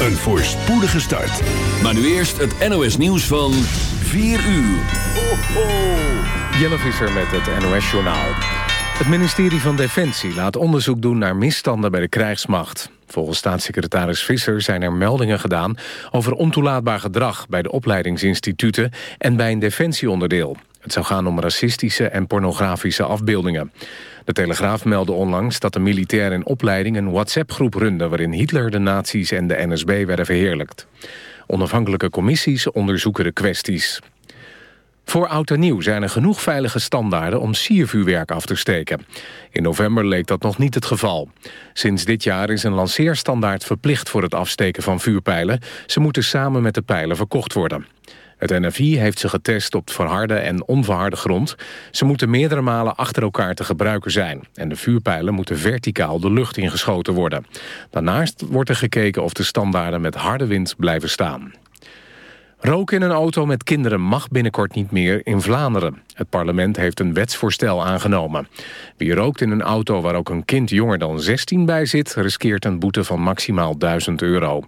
Een voorspoedige start. Maar nu eerst het NOS nieuws van 4 uur. Ho, ho. Jelle Visser met het NOS Journaal. Het ministerie van Defensie laat onderzoek doen naar misstanden bij de krijgsmacht. Volgens staatssecretaris Visser zijn er meldingen gedaan... over ontoelaatbaar gedrag bij de opleidingsinstituten... en bij een defensieonderdeel. Het zou gaan om racistische en pornografische afbeeldingen. De Telegraaf meldde onlangs dat de militair in opleiding... een WhatsApp-groep runde waarin Hitler, de nazi's en de NSB werden verheerlijkt. Onafhankelijke commissies onderzoeken de kwesties. Voor oud en nieuw zijn er genoeg veilige standaarden om siervuurwerk af te steken. In november leek dat nog niet het geval. Sinds dit jaar is een lanceerstandaard verplicht voor het afsteken van vuurpijlen. Ze moeten samen met de pijlen verkocht worden. Het NFI heeft ze getest op verharde en onverharde grond. Ze moeten meerdere malen achter elkaar te gebruiken zijn. En de vuurpijlen moeten verticaal de lucht ingeschoten worden. Daarnaast wordt er gekeken of de standaarden met harde wind blijven staan. Roken in een auto met kinderen mag binnenkort niet meer in Vlaanderen. Het parlement heeft een wetsvoorstel aangenomen. Wie rookt in een auto waar ook een kind jonger dan 16 bij zit... riskeert een boete van maximaal 1000 euro.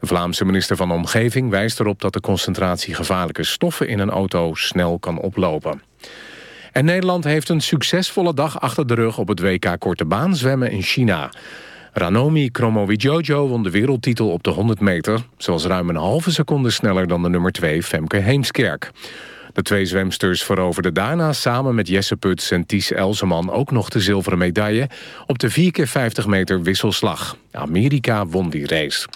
De Vlaamse minister van Omgeving wijst erop dat de concentratie gevaarlijke stoffen in een auto snel kan oplopen. En Nederland heeft een succesvolle dag achter de rug op het WK Korte Baan zwemmen in China. Ranomi Kromowidjojo won de wereldtitel op de 100 meter. zoals ruim een halve seconde sneller dan de nummer 2 Femke Heemskerk. De twee zwemsters veroverden daarna samen met Jesse Puts en Ties Elseman ook nog de zilveren medaille op de 4x50 meter wisselslag. Amerika won die race.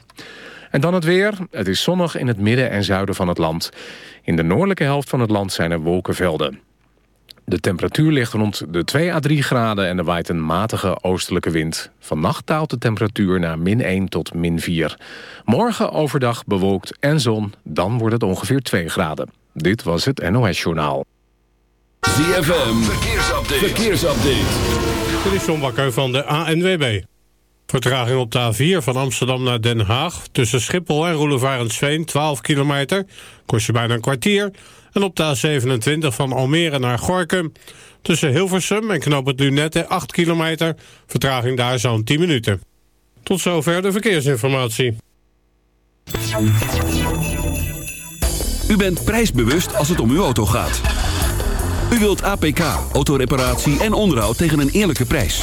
En dan het weer. Het is zonnig in het midden en zuiden van het land. In de noordelijke helft van het land zijn er wolkenvelden. De temperatuur ligt rond de 2 à 3 graden en er waait een matige oostelijke wind. Vannacht daalt de temperatuur naar min 1 tot min 4. Morgen overdag bewolkt en zon, dan wordt het ongeveer 2 graden. Dit was het NOS Journaal. ZFM, verkeersupdate. verkeersupdate. Dit is John Bakker van de ANWB. Vertraging op de A4 van Amsterdam naar Den Haag. Tussen Schiphol en Roelevarensveen, 12 kilometer. Kost je bijna een kwartier. En op de A27 van Almere naar Gorkum. Tussen Hilversum en Knoop het Lunette, 8 kilometer. Vertraging daar zo'n 10 minuten. Tot zover de verkeersinformatie. U bent prijsbewust als het om uw auto gaat. U wilt APK, autoreparatie en onderhoud tegen een eerlijke prijs.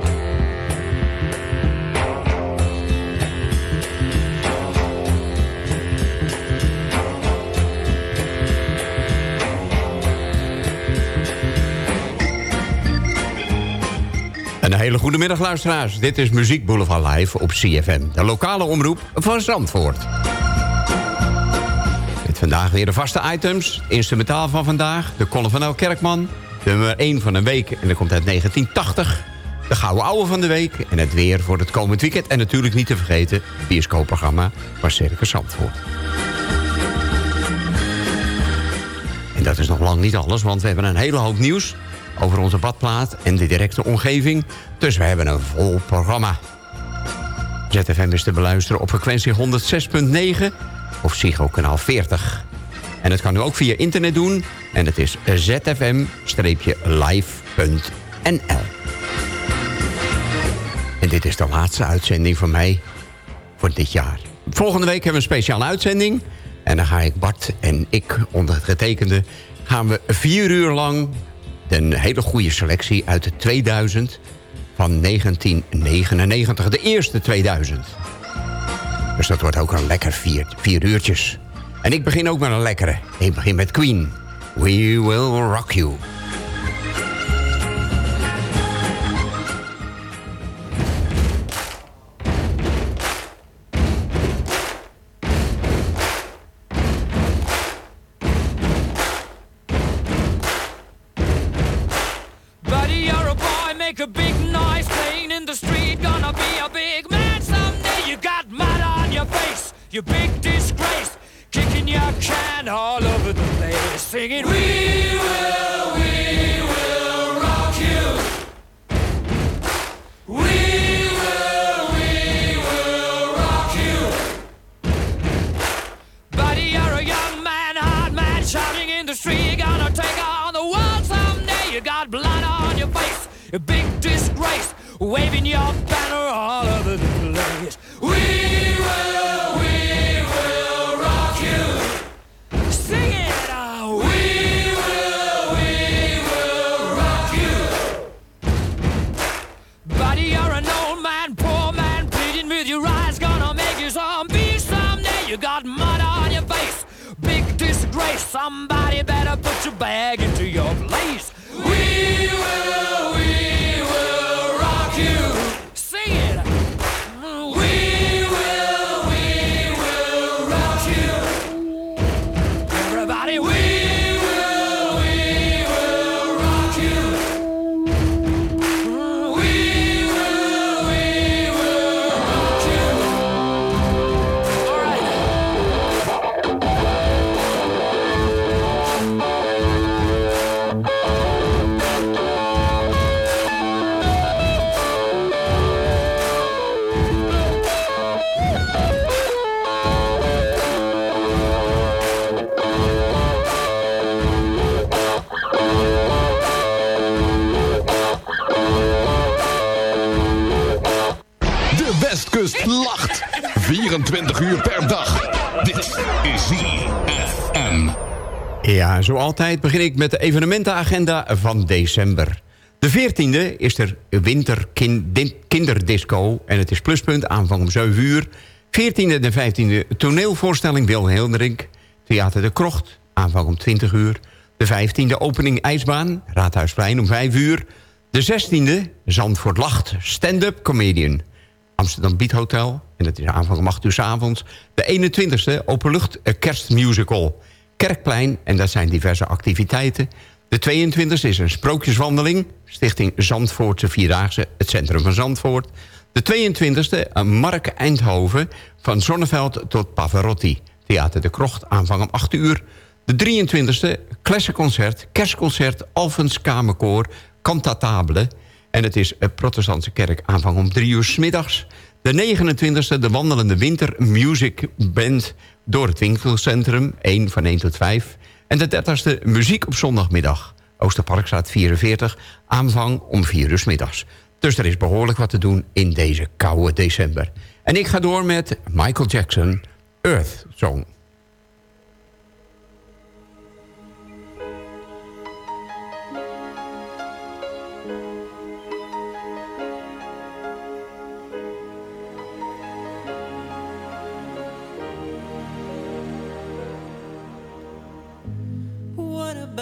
Een hele goede middag luisteraars. Dit is Muziek Boulevard Live op CFM. De lokale omroep van Zandvoort. Met vandaag weer de vaste items. Instrumentaal van vandaag. De column van El Kerkman. Nummer 1 van een week. En dat komt uit 1980. de gouden ouwe van de week... en het weer voor het komend weekend. En natuurlijk niet te vergeten, het bioscoopprogramma van Circus Zandvoort. En dat is nog lang niet alles, want we hebben een hele hoop nieuws... over onze badplaat en de directe omgeving. Dus we hebben een vol programma. ZFM is te beluisteren op frequentie 106.9 of Psycho kanaal 40. En dat kan u ook via internet doen. En het is zfm-live.nl. En dit is de laatste uitzending van mij voor dit jaar. Volgende week hebben we een speciale uitzending. En dan ga ik Bart en ik, onder getekende... gaan we vier uur lang een hele goede selectie uit de 2000 van 1999. De eerste 2000. Dus dat wordt ook een lekker vier, vier uurtjes. En ik begin ook met een lekkere. Ik begin met Queen. We will rock you. Zo altijd begin ik met de evenementenagenda van december. De 14e is er winterkinderdisco en het is pluspunt aanvang om 7 uur. 14e en 15e toneelvoorstelling Wil Hilderink. Theater de Krocht, aanvang om 20 uur. De 15e opening IJsbaan, Raadhuisplein om 5 uur. De 16e Zandvoort Lacht, stand-up comedian. Amsterdam Beat Hotel. En dat is aanvang om 8 uur 's avonds. De 21ste Openlucht Kerstmusical. Kerkplein. En dat zijn diverse activiteiten. De 22e is een sprookjeswandeling. Stichting Zandvoortse Vierdaagse. Het centrum van Zandvoort. De 22e een Mark Eindhoven. Van Zonneveld tot Pavarotti. Theater de Krocht. Aanvang om 8 uur. De 23e Klessenconcert. Kerstconcert. Alphens Kamerkoor. Cantatabele. En het is een protestantse kerk aanvang om drie uur 's middags. De 29e de wandelende winter music band door het winkelcentrum. 1 van 1 tot 5. En de 30e muziek op zondagmiddag. Oosterparkstraat 44. Aanvang om 4 uur middags. Dus er is behoorlijk wat te doen in deze koude december. En ik ga door met Michael Jackson, Earth Song.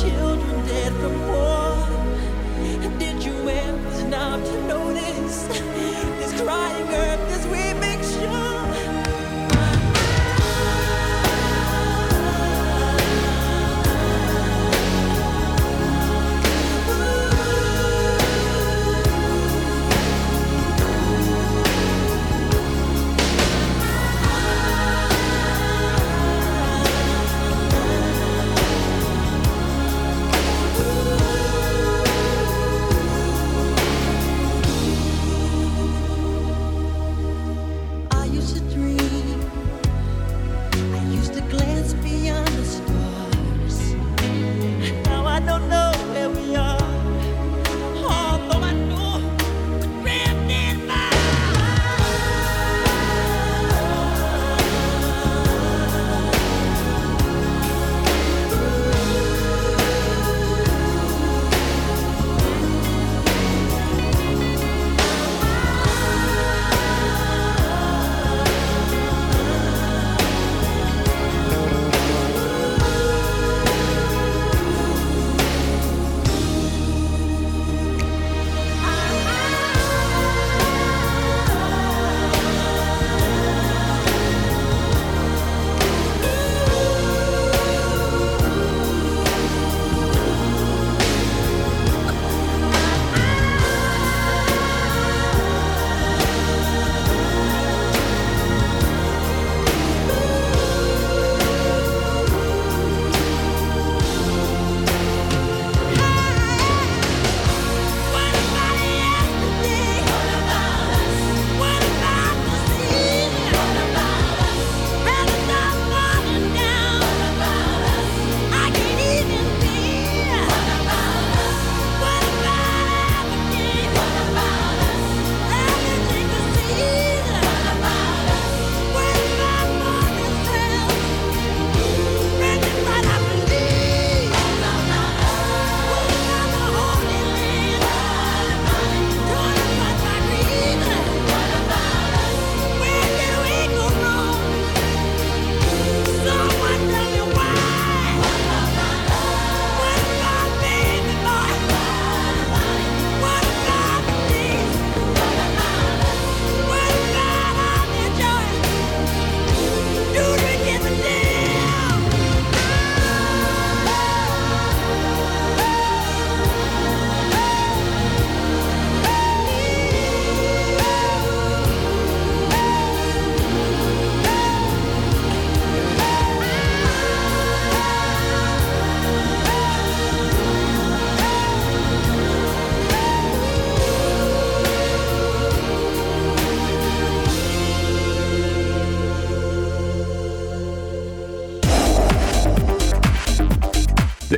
children dead from war? Did you ever stop to notice?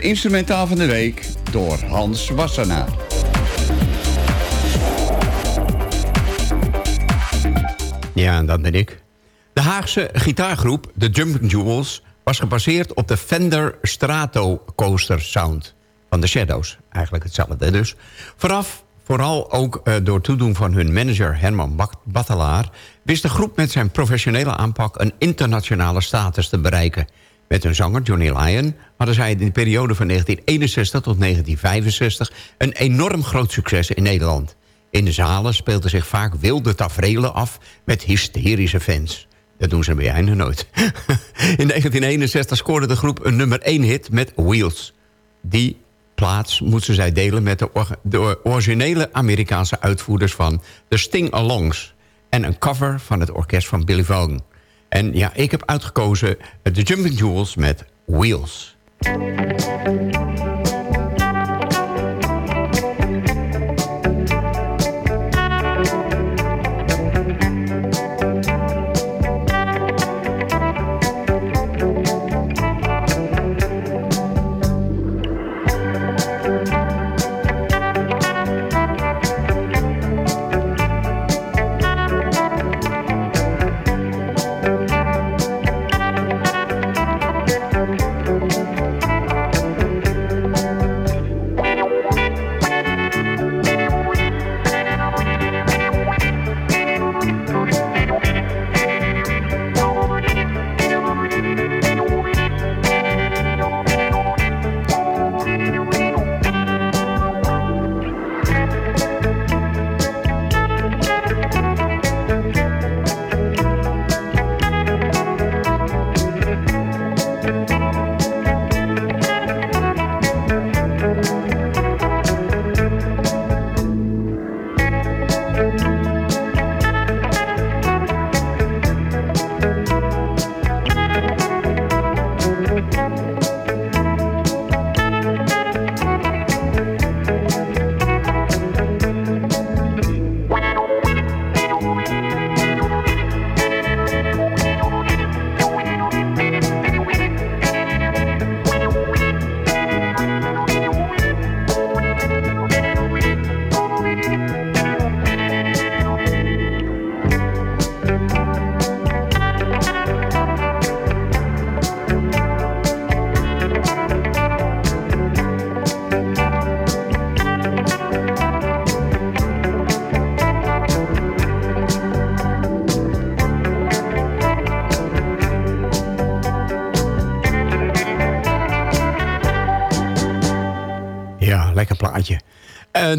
instrumentaal van de week door Hans Wassenaar. Ja, en dat ben ik. De Haagse gitaargroep The Jumping Jewels was gebaseerd op de Fender Strato Coaster Sound van de Shadows. Eigenlijk hetzelfde dus. Vooraf, vooral ook uh, door toedoen van hun manager Herman Battelaar... wist de groep met zijn professionele aanpak een internationale status te bereiken... Met hun zanger Johnny Lyon hadden zij in de periode van 1961 tot 1965... een enorm groot succes in Nederland. In de zalen speelden zich vaak wilde tafereelen af met hysterische fans. Dat doen ze bij einde nooit. in 1961 scoorde de groep een nummer 1 hit met Wheels. Die plaats moesten zij delen met de, originele Amerikaanse uitvoerders van The Sting Alongs... en een cover van het orkest van Billy Vaughn. En ja, ik heb uitgekozen de Jumping Jewels met Wheels.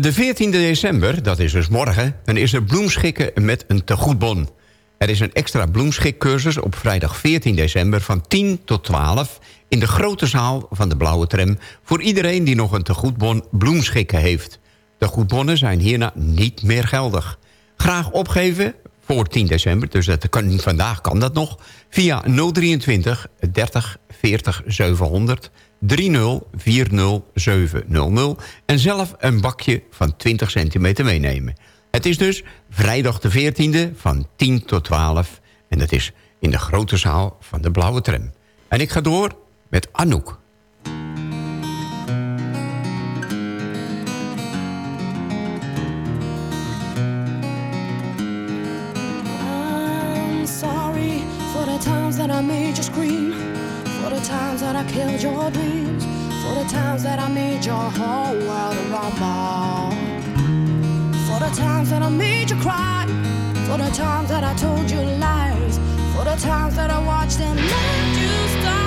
De 14e december, dat is dus morgen... dan is er bloemschikken met een tegoedbon. Er is een extra bloemschikcursus op vrijdag 14 december... van 10 tot 12 in de grote zaal van de Blauwe Tram... voor iedereen die nog een tegoedbon bloemschikken heeft. Tegoedbonnen zijn hierna niet meer geldig. Graag opgeven voor 10 december, dus dat kan, vandaag kan dat nog... via 023 30 40 700 30 40 700... en zelf een bakje van 20 centimeter meenemen. Het is dus vrijdag de 14e van 10 tot 12... en dat is in de grote zaal van de Blauwe Tram. En ik ga door met Anouk. I'm sorry for the times that I made you scream, the times that I killed your dreams, for the times that I made your whole world rumble, for the times that I made you cry, for the times that I told you lies, for the times that I watched and let you stumble.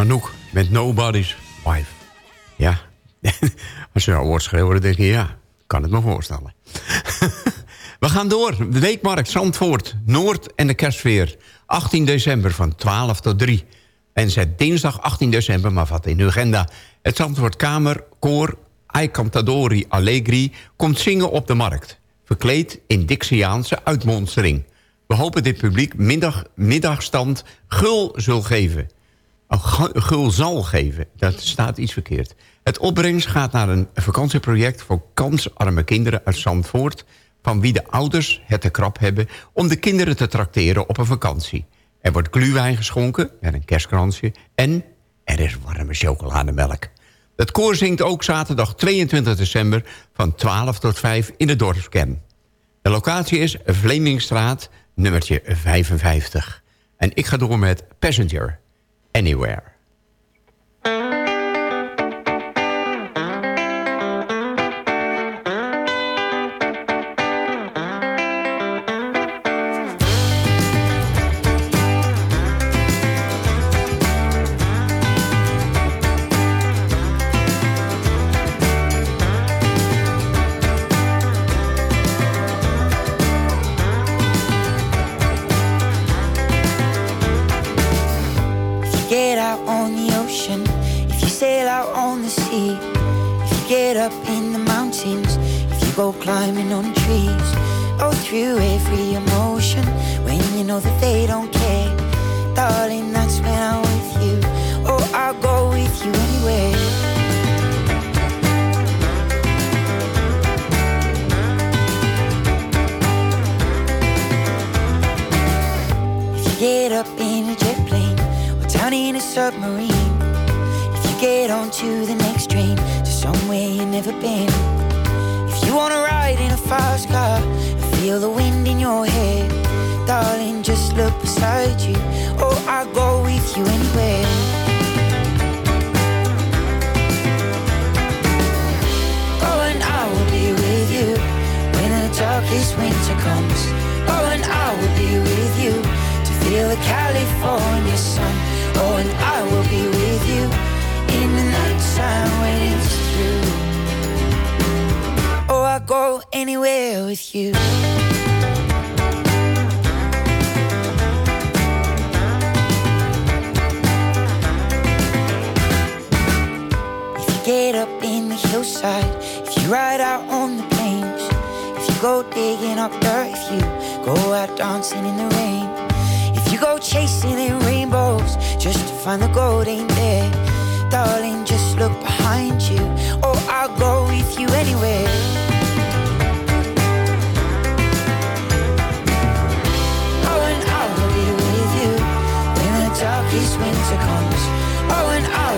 Dat was Anouk met Nobody's Wife. Ja, als je nou hoort schreeuwen, denk je, ja, kan het me voorstellen. We gaan door. De Weekmarkt Zandvoort, Noord en de kerstfeer. 18 december van 12 tot 3. En zet dinsdag 18 december, maar wat in uw agenda. Het Zandvoort Kamer, Koor, I Allegri... komt zingen op de markt. Verkleed in Dixiaanse uitmonstering. We hopen dit publiek middag, middagstand gul zal geven. Gu- gul zal geven. Dat staat iets verkeerd. Het opbrengst gaat naar een vakantieproject... voor kansarme kinderen uit Zandvoort... van wie de ouders het te krap hebben... om de kinderen te trakteren op een vakantie. Er wordt gluwijn geschonken met een kerstkransje... en er is warme chocolademelk. Het koor zingt ook zaterdag 22 december... van 12 tot 5 in de dorpskern. De locatie is Vlemingstraat, nummertje 55. En ik ga door met Passenger, Anywhere. Up in a jet plane or down in a submarine, if you get onto the next train to somewhere you've never been, if you wanna ride in a fast car and feel the wind in your hair, darling, just look beside you. Oh, I'll go with you anywhere. Oh, and I will be with you when the darkest winter comes. California sun. Oh, and I will be with you in the nighttime when it's through. Oh, I'll go anywhere with you. If you get up in the hillside, if you ride out on the plains, if you go digging up dirt, if you go out dancing in the rain, go chasing in rainbows just to find the gold ain't there, darling, just look behind you. Oh, I'll go with you anywhere. Oh, and I will be with you when the darkest winter comes. Oh, and I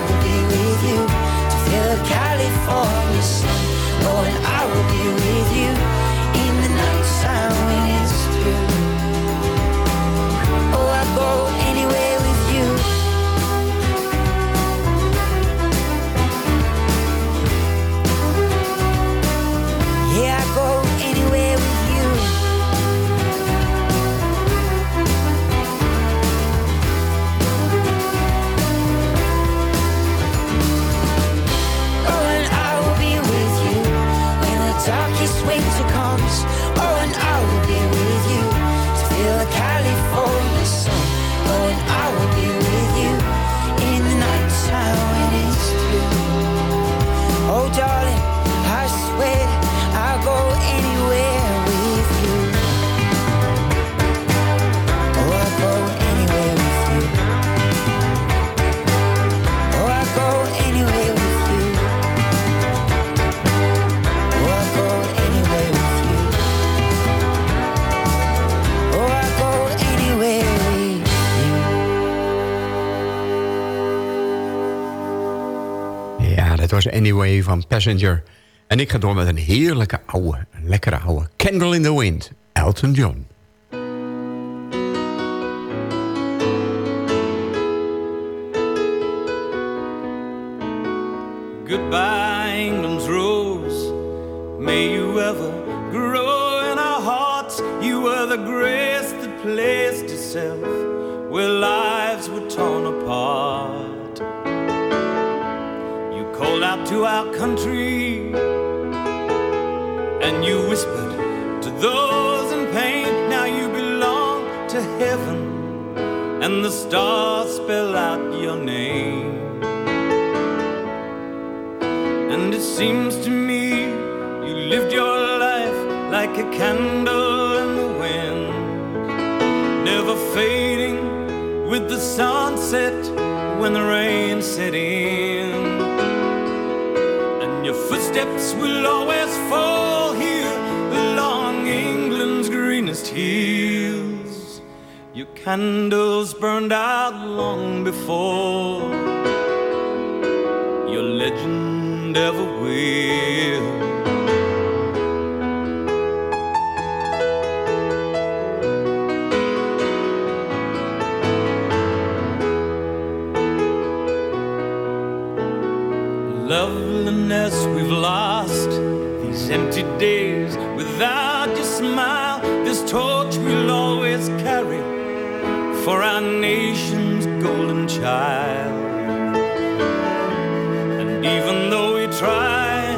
darkest winter comes. Oh, and I will be with Anyway van Passenger. En ik ga door met een heerlijke oude, een lekkere oude Candle in the Wind, Elton John. Goodbye, England's rose. May you ever grow in our hearts. You were the grace that placed itself where lives to our country and you whispered to those in pain. Now you belong to heaven, and the stars spell out your name. And it seems to me you lived your life like a candle in the wind, never fading with the sunset when the rain set in. Footsteps will always fall here along England's greenest hills. Your candles burned out long before your legend ever will. We've lost, these empty days without your smile, this torch we'll always carry for our nation's golden child. And even though we try,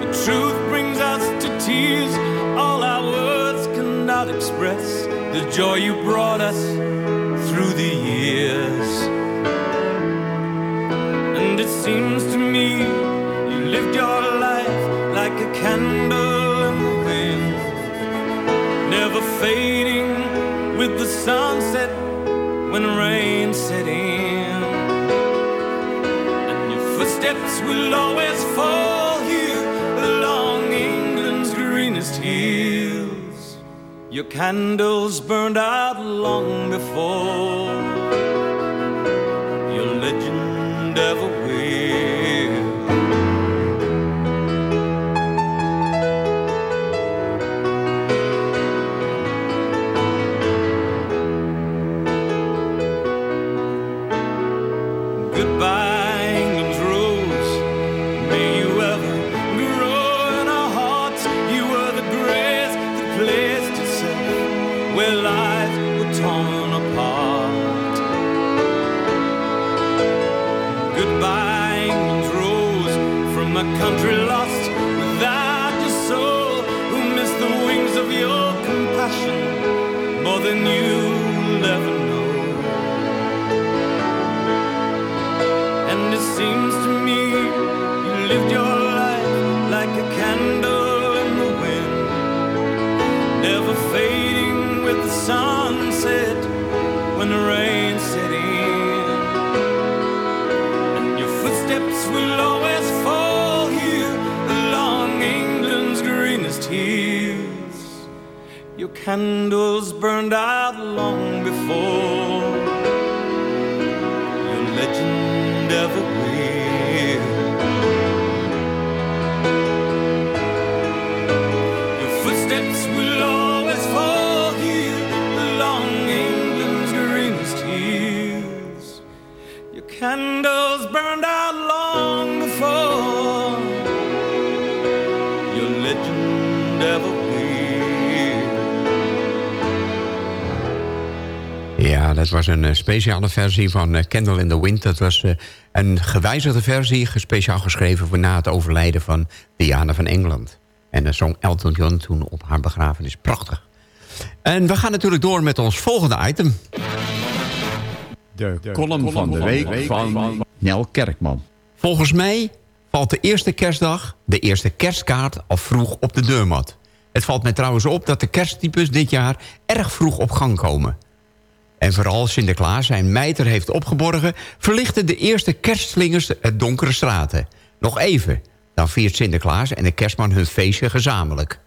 the truth brings us to tears. All our words cannot express the joy you brought us fading with the sunset when rain set in. And your footsteps will always fall here along England's greenest hills. Your candles burned out long before than you. Candles burned out was een eh, speciale versie van eh, Candle in the Wind. Dat was eh, een gewijzigde versie, speciaal geschreven... voor na het overlijden van Diana van Engeland. En dat zong Elton John toen op haar begrafenis. Prachtig. En we gaan natuurlijk door met ons volgende item. De column van de week van Nel Kerkman. Volgens mij valt de eerste kerstdag, de eerste kerstkaart... al vroeg op de deurmat. Het valt mij trouwens op dat de kersttypes dit jaar... erg vroeg op gang komen... En vooral Sinterklaas zijn mijter heeft opgeborgen... verlichten de eerste kerstslingers het donkere straten. Nog even, dan viert Sinterklaas en de kerstman hun feestje gezamenlijk.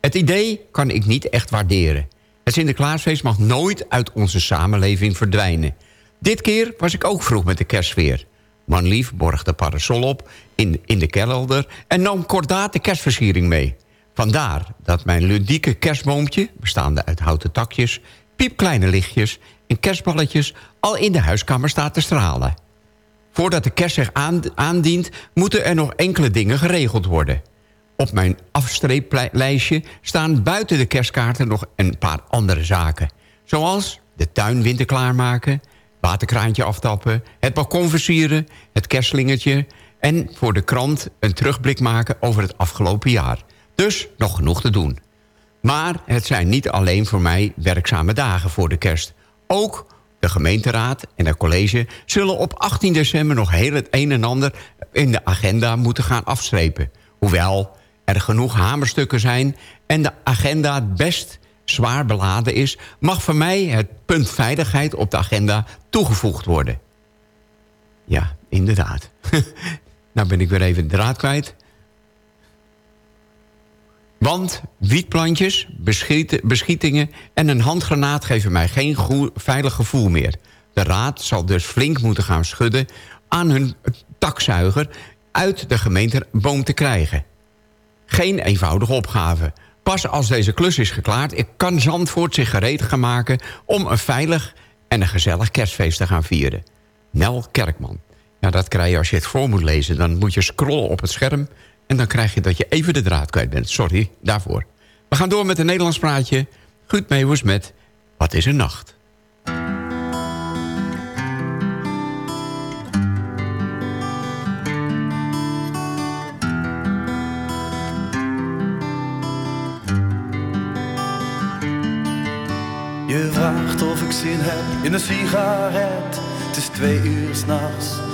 Het idee kan ik niet echt waarderen. Het Sinterklaasfeest mag nooit uit onze samenleving verdwijnen. Dit keer was ik ook vroeg met de kerstsfeer. Manlief borg de parasol op in, in de kelder... en nam kordaat de kerstversiering mee. Vandaar dat mijn ludieke kerstboompje, bestaande uit houten takjes... piepkleine lichtjes en kerstballetjes al in de huiskamer staat te stralen. Voordat de kerst zich aan- aandient, moeten er nog enkele dingen geregeld worden. Op mijn afstreeplijstje staan buiten de kerstkaarten nog een paar andere zaken. Zoals de tuin winterklaar maken... waterkraantje aftappen, het balkon versieren, het kerstlingetje... en voor de krant een terugblik maken over het afgelopen jaar. Dus nog genoeg te doen. Maar het zijn niet alleen voor mij werkzame dagen voor de kerst. Ook de gemeenteraad en het college zullen op 18 december... nog heel het een en ander in de agenda moeten gaan afstrepen. Hoewel er genoeg hamerstukken zijn en de agenda best zwaar beladen is... mag voor mij het punt veiligheid op de agenda toegevoegd worden. Ja, inderdaad. nou ben ik weer even de draad kwijt. Want wietplantjes, beschietingen en een handgranaat... geven mij geen veilig gevoel meer. De raad zal dus flink moeten gaan schudden... aan hun takzuiger uit de gemeenteboom te krijgen. Geen eenvoudige opgave. Pas als deze klus is geklaard... kan Zandvoort zich gereed gaan maken... om een veilig en een gezellig kerstfeest te gaan vieren. Nel Kerkman. Ja, dat krijg je als je het voor moet lezen. Dan moet je scrollen op het scherm... en dan krijg je dat je even de draad kwijt bent. Sorry daarvoor. We gaan door met een Nederlands praatje. Guut Meeuwers met Wat is een nacht? Je vraagt of ik zin heb in een sigaret. Het is twee uur s'nachts.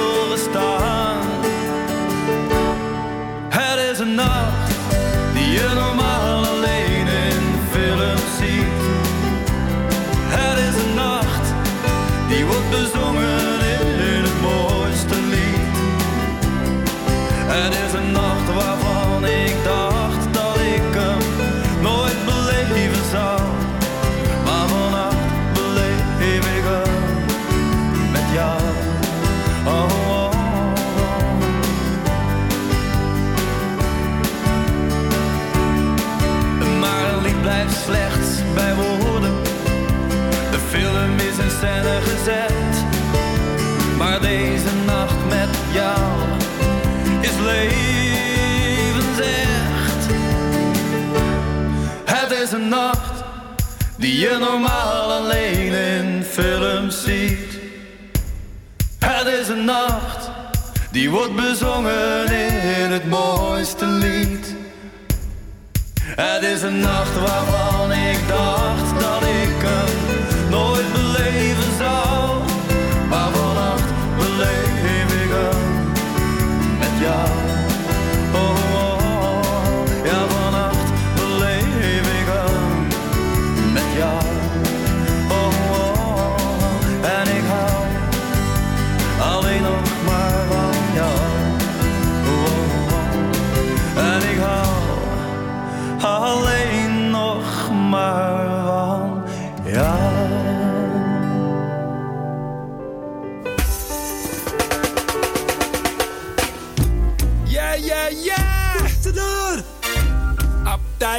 Nacht die je normaal alleen in films ziet. Het is een nacht die wordt bezongen in het mooiste lied. Het is een nacht waarvan ik dacht dat ik hem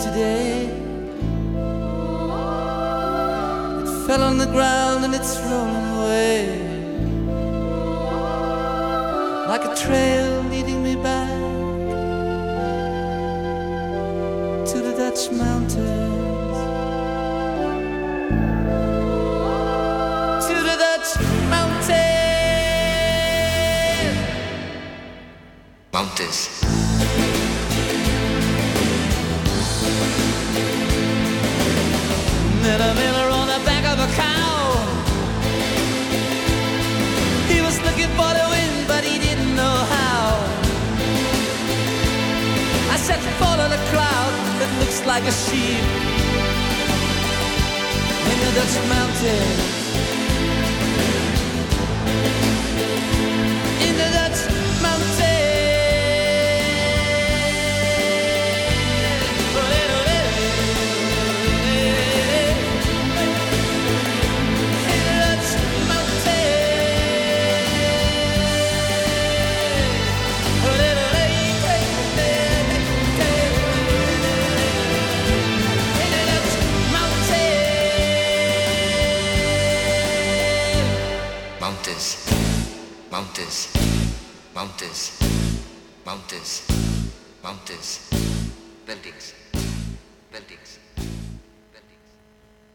Today. It fell on the ground and it's rolling away. Like a trail leading me back to the Dutch mountains. To the Dutch mountains. Mountains. Like a sheep in the Dutch mountains.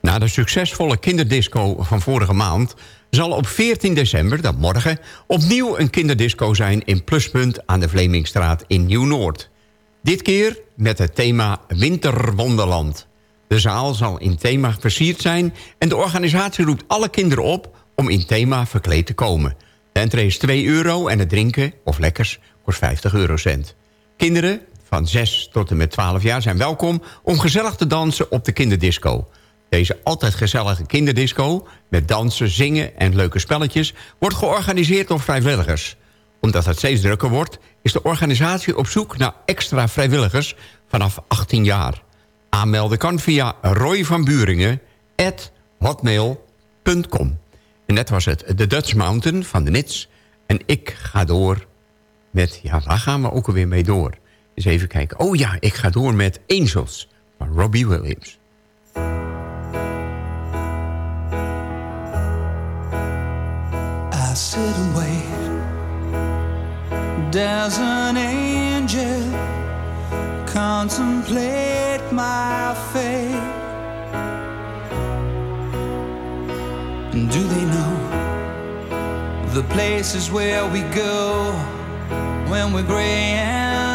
Na de succesvolle kinderdisco van vorige maand... zal op 14 december, dat morgen... opnieuw een kinderdisco zijn in Pluspunt aan de Vlemingstraat in Nieuw-Noord. Dit keer met het thema Winterwonderland. De zaal zal in thema versierd zijn... en de organisatie roept alle kinderen op om in thema verkleed te komen. De entree is 2 euro en het drinken of lekkers kost 50 eurocent. Kinderen van 6 tot en met 12 jaar zijn welkom om gezellig te dansen op de kinderdisco. Deze altijd gezellige kinderdisco met dansen, zingen en leuke spelletjes... wordt georganiseerd door vrijwilligers. Omdat het steeds drukker wordt, is de organisatie op zoek naar extra vrijwilligers vanaf 18 jaar. Aanmelden kan via Roy van. En net was het The Dutch Mountain van de Nits. En ik ga door met... Ja, waar gaan we ook alweer mee door? Eens even kijken. Oh ja, ik ga door met Angels van Robbie Williams. I sit and wait. There's an angel contemplate my fate. Do they know the places where we go when we're gray and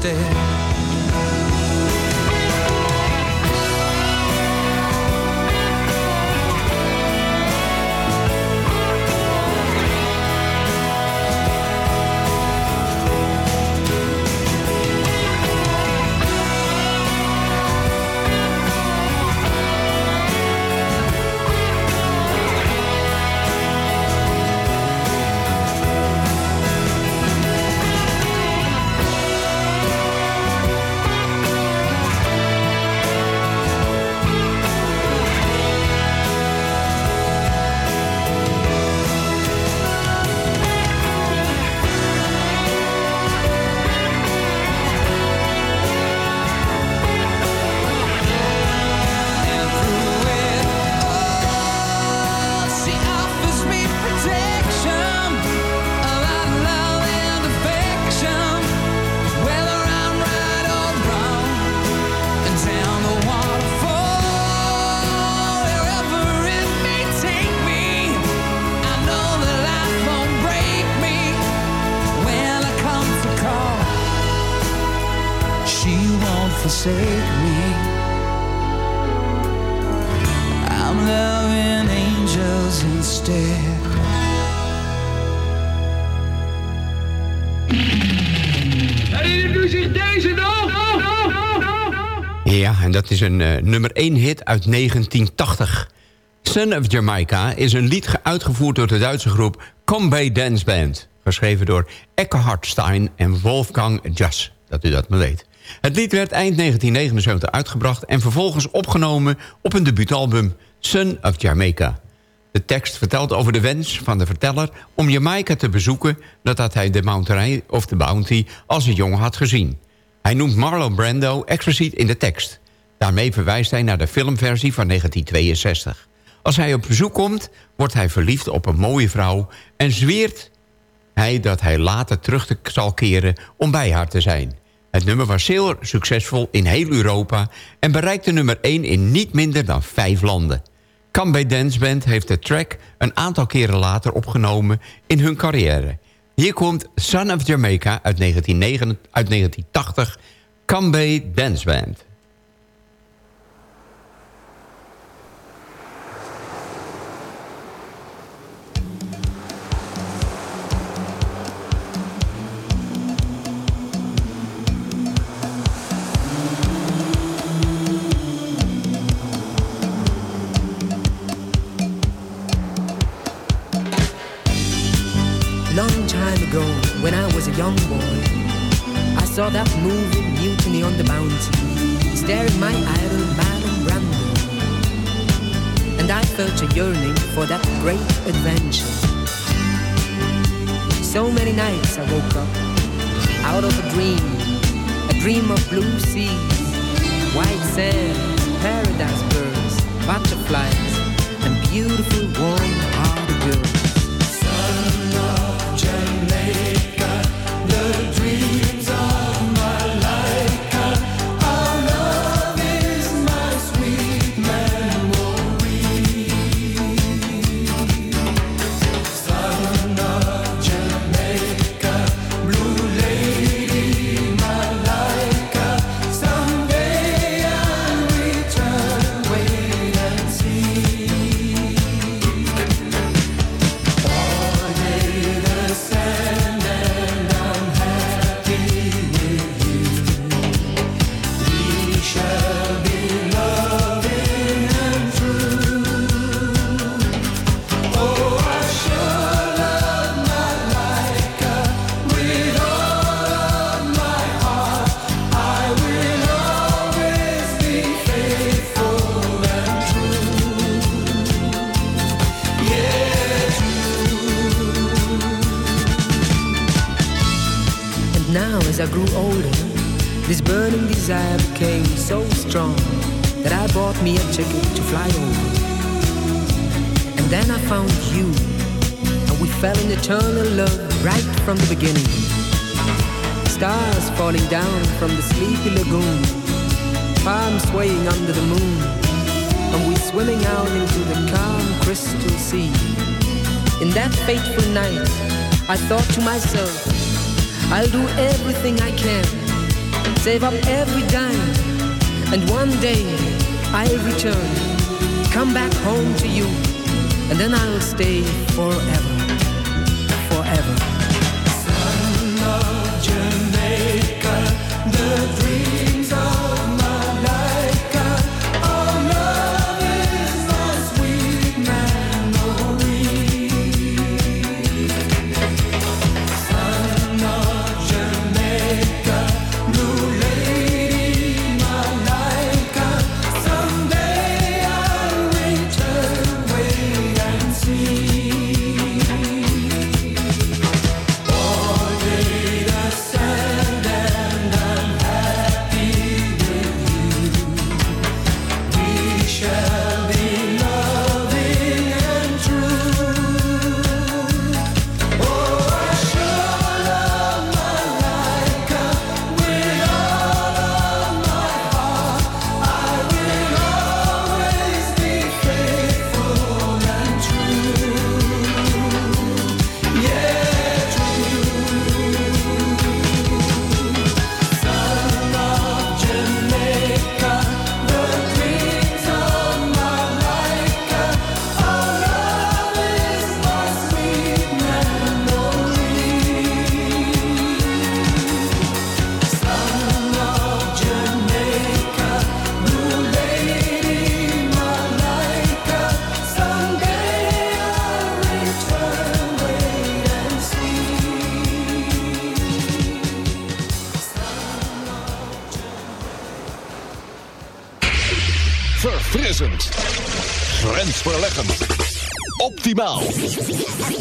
Instead. Is een eh, nummer 1 hit uit 1980. Son of Jamaica is een lied ge- uitgevoerd door de Duitse groep Combay Dance Band. Geschreven door Eckhard Stein en Wolfgang Jas, dat u dat maar weet. Het lied werd eind 1979 uitgebracht en vervolgens opgenomen op een debuutalbum Son of Jamaica. De tekst vertelt over de wens van de verteller om Jamaica te bezoeken... nadat hij de Mountain of the Bounty als een jongen had gezien. Hij noemt Marlon Brando expliciet in de tekst. Daarmee verwijst hij naar de filmversie van 1962. Als hij op bezoek komt, wordt hij verliefd op een mooie vrouw... en zweert hij dat hij later terug te- zal keren om bij haar te zijn. Het nummer was zeer succesvol in heel Europa... en bereikte nummer 1 in niet minder dan vijf landen. Cambay Dance Band heeft de track een aantal keren later opgenomen in hun carrière. Hier komt Son of Jamaica uit, 1989 uit 1980, Cambay Dance Band. Young boy, I saw that moving Mutiny on the mountain, staring my idol Marlon Brando. And I felt a yearning for that great adventure. So many nights I woke up out of a dream, a dream of blue seas, white sand, paradise birds, butterflies, and beautiful warm-hearted girls. From the beginning. Stars falling down from the sleepy lagoon, palms swaying under the moon, and we swimming out into the calm crystal sea. In that fateful night, I thought to myself, I'll do everything I can, save up every dime, and one day I'll return, come back home to you, and then I'll stay forever.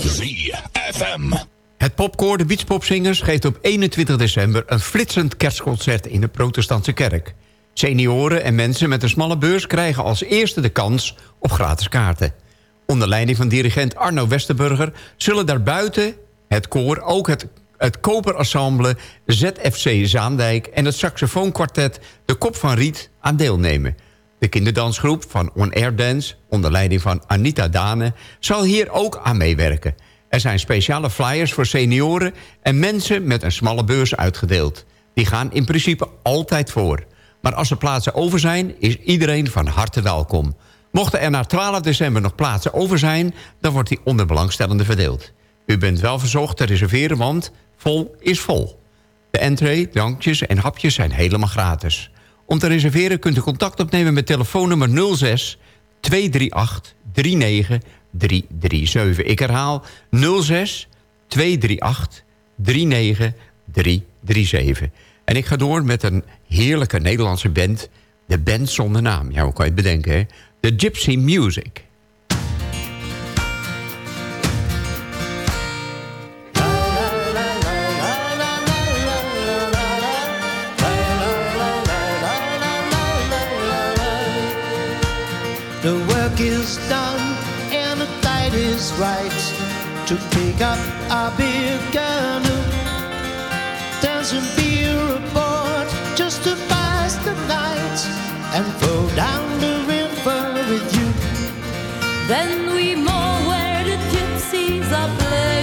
ZFM. Het popkoor De Beachpopzingers geeft op 21 december... een flitsend kerstconcert in de protestantse kerk. Senioren en mensen met een smalle beurs krijgen als eerste de kans op gratis kaarten. Onder leiding van dirigent Arno Westerburger... zullen daarbuiten het koor ook het, het koperensemble ZFC Zaandijk... en het saxofoonkwartet De Kop van Riet aan deelnemen... De kinderdansgroep van On Air Dance, onder leiding van Anita Dane... zal hier ook aan meewerken. Er zijn speciale flyers voor senioren en mensen met een smalle beurs uitgedeeld. Die gaan in principe altijd voor. Maar als er plaatsen over zijn, is iedereen van harte welkom. Mochten er na 12 december nog plaatsen over zijn... dan wordt die onder belangstellenden verdeeld. U bent wel verzocht te reserveren, want vol is vol. De entree, drankjes en hapjes zijn helemaal gratis. Om te reserveren kunt u contact opnemen met telefoonnummer 06 238 39 337. Ik herhaal 06 238 39 337. En ik ga door met een heerlijke Nederlandse band. De band zonder naam. Ja, hoe kan je het bedenken, hè? De Gypsy Music. work is done and the tide is right to pick up a big canoe. Dance a beer aboard just to pass the night and flow down the river with you. Then we moor where the gypsies are playing.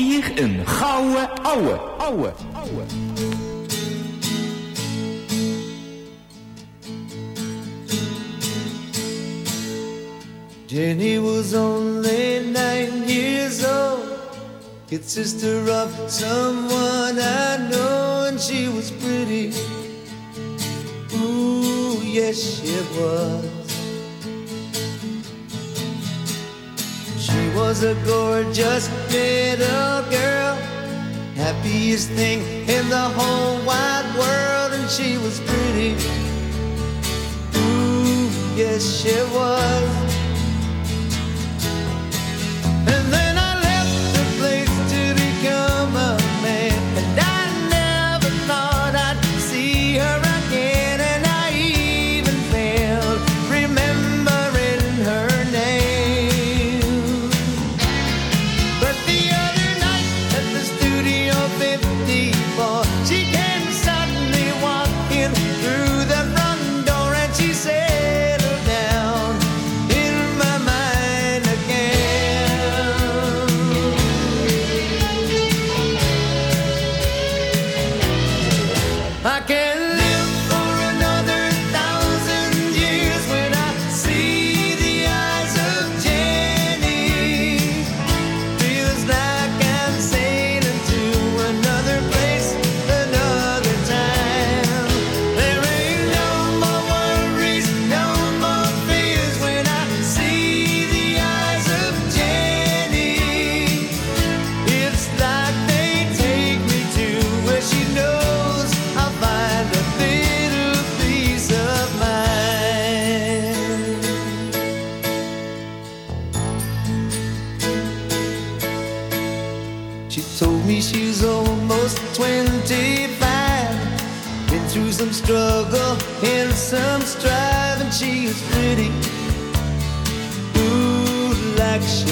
hier een gouden ouwe, ouwe, ouwe. Jenny was only nine years old. It's sister of someone I know, and she was pretty. Ooh, yes, she was. was a gorgeous little girl, happiest thing in the whole wide world, and she was pretty. Ooh, yes, she was.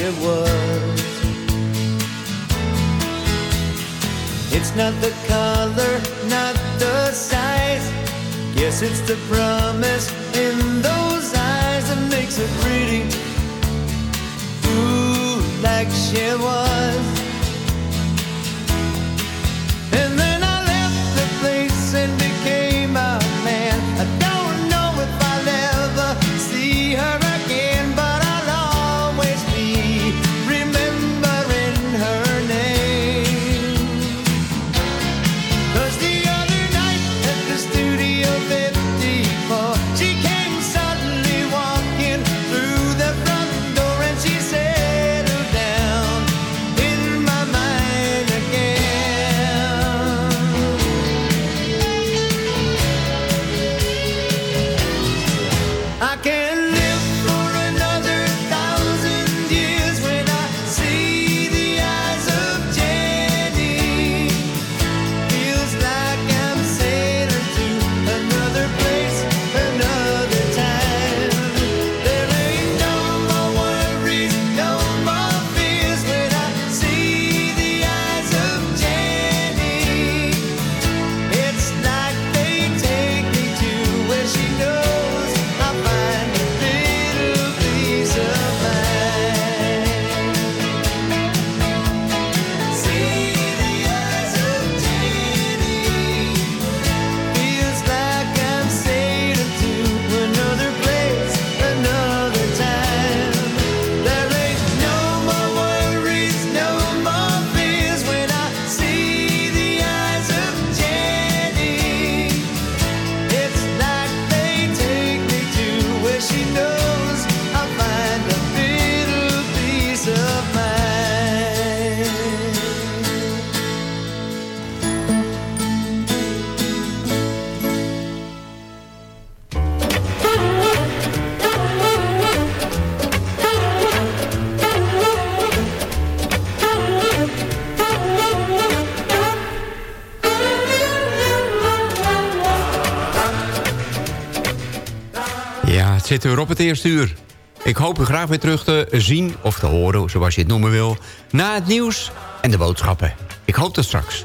it was. It's not the color, not the size. Guess it's the promise in those eyes that makes it pretty. Ooh, like she was. zitten we op het eerste uur. Ik hoop u graag weer terug te zien of te horen, zoals je het noemen wil... na het nieuws en de boodschappen. Ik hoop dat straks.